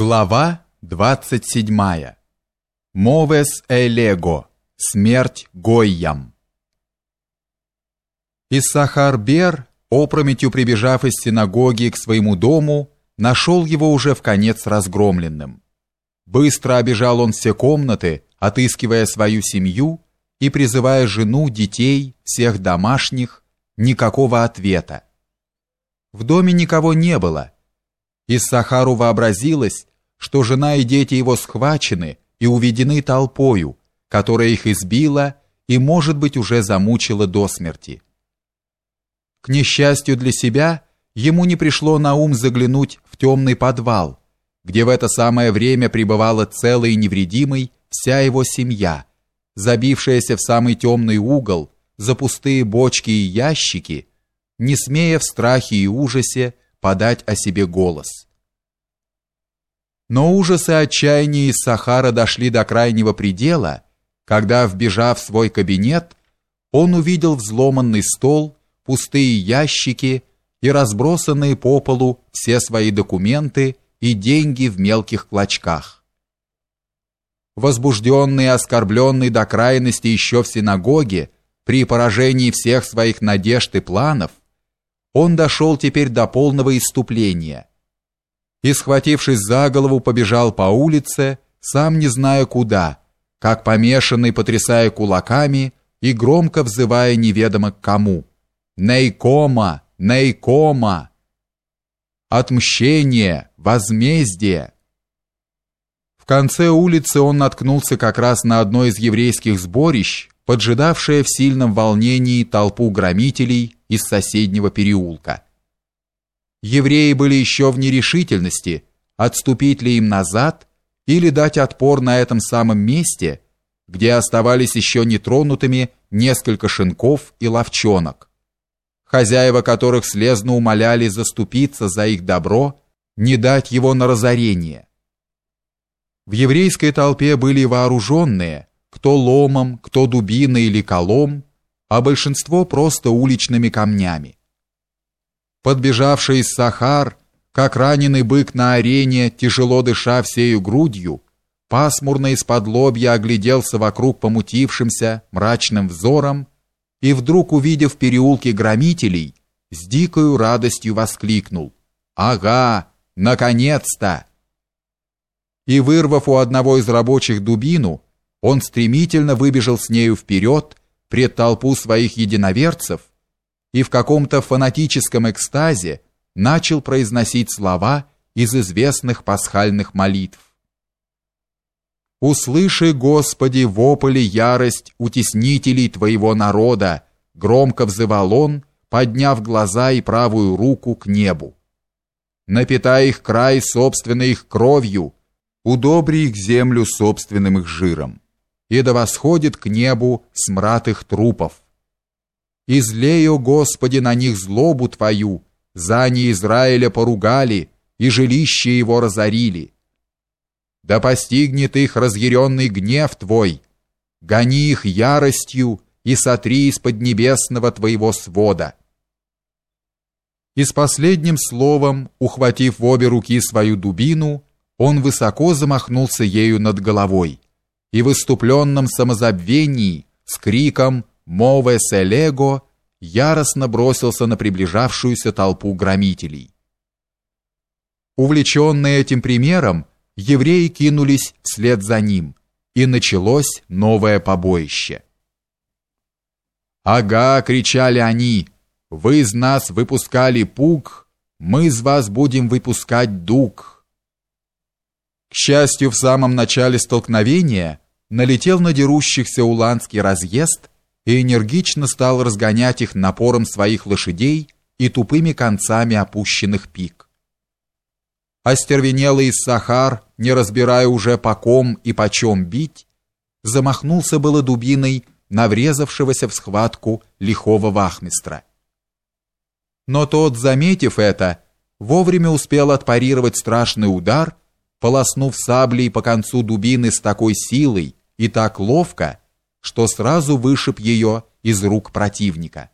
Глава 27. Мовес элего. Смерть Гойям. Иссахар-бер, опрометью прибежав из синагоги к своему дому, нашел его уже в конец разгромленным. Быстро обежал он все комнаты, отыскивая свою семью и призывая жену, детей, всех домашних, никакого ответа. В доме никого не было, Иссахару вообразилось, что жена и дети его схвачены и уведены толпою, которая их избила и, может быть, уже замучила до смерти. К несчастью для себя, ему не пришло на ум заглянуть в темный подвал, где в это самое время пребывала целой и невредимой вся его семья, забившаяся в самый темный угол, за пустые бочки и ящики, не смея в страхе и ужасе подать о себе голос. Но ужасы отчаяния из Сахара дошли до крайнего предела, когда, вбежав в свой кабинет, он увидел взломанный стол, пустые ящики и разбросанные по полу все свои документы и деньги в мелких клочках. Возбужденный и оскорбленный до крайности еще в синагоге, при поражении всех своих надежд и планов, он дошел теперь до полного иступления и, схватившись за голову, побежал по улице, сам не зная куда, как помешанный, потрясая кулаками и громко взывая неведомо к кому. «Нейкома! Нейкома!» Отмщение! Возмездие! В конце улицы он наткнулся как раз на одно из еврейских сборищ, поджидавшее в сильном волнении толпу громителей из соседнего переулка. Евреи были еще в нерешительности, отступить ли им назад или дать отпор на этом самом месте, где оставались еще нетронутыми несколько шинков и ловчонок, хозяева которых слезно умоляли заступиться за их добро, не дать его на разорение. В еврейской толпе были вооруженные, кто ломом, кто дубиной или колом, а большинство просто уличными камнями. Подбежавший из Сахар, как раненый бык на арене, тяжело дыша всею грудью, пасмурно из-под лобья огляделся вокруг помутившимся мрачным взором и вдруг, увидев в переулке громителей, с дикою радостью воскликнул «Ага, наконец-то!» И, вырвав у одного из рабочих дубину, он стремительно выбежал с нею вперед пред толпу своих единоверцев и в каком-то фанатическом экстазе начал произносить слова из известных пасхальных молитв. «Услыши, Господи, вопль и ярость утеснителей Твоего народа!» громко взывал он, подняв глаза и правую руку к небу. «Напитай их край собственной их кровью, удобри их землю собственным их жиром, и да восходит к небу смрад их трупов» Излей, о Господи, на них злобу Твою, за они Израиля поругали и жилище его разорили. Да постигнет их разъяренный гнев Твой, гони их яростью и сотри из поднебесного Твоего свода. И с последним словом, ухватив в обе руки свою дубину, он высоко замахнулся ею над головой и в выступленном самозабвении с криком Мове Селего яростно бросился на приближавшуюся толпу громителей. Увлеченные этим примером, евреи кинулись вслед за ним, и началось новое побоище. «Ага!» — кричали они. «Вы из нас выпускали пук, мы из вас будем выпускать дуг». К счастью, в самом начале столкновения налетел на дерущихся уланский разъезд и энергично стал разгонять их напором своих лошадей и тупыми концами опущенных пик. Остервенелый Сахар, не разбирая уже по ком и почем бить, замахнулся было дубиной на врезавшегося в схватку лихого вахмистра. Но тот, заметив это, вовремя успел отпарировать страшный удар, полоснув саблей по концу дубины с такой силой и так ловко, что сразу вышиб ее из рук противника.